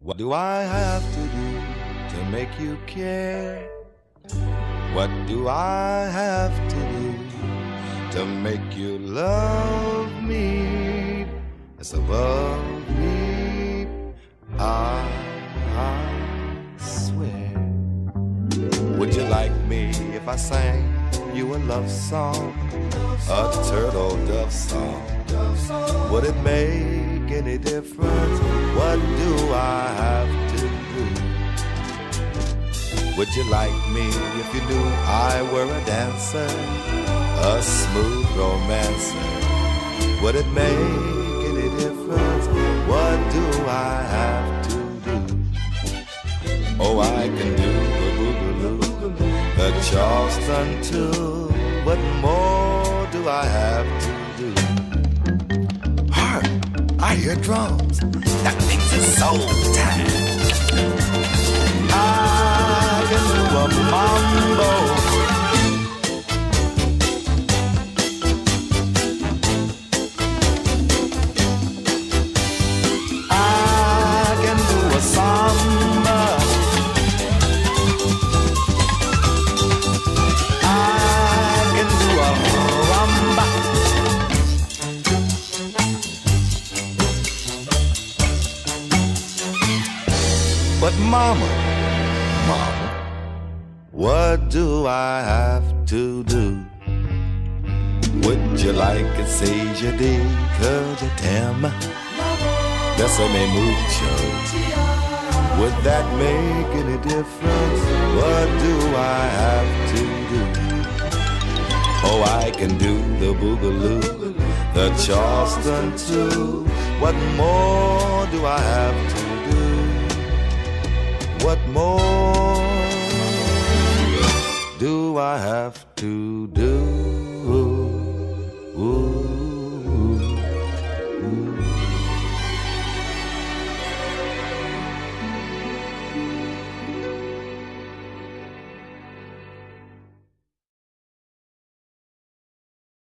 What do I have to do to make you care? What do I have to do to make you love me as above me? I, I swear. Would you like me if I sang you a love song, a turtle dove song? Would it make any difference? What do I have to do? Would you like me if you knew I were a dancer, a smooth romancer? Would it make any difference? What do I have to do? Oh, I can do the boogaloo, the Charleston too. What more do I have to do? Hear drums. That means it's soul time. But mama, mama, what do I have to do? Would you like it, say you did? Could you tell me? Bésame mucho. Would that make any difference? What do I have to do? Oh, I can do the boogaloo, the Charleston too. What more do I have to do? What more do I have to do? Ooh.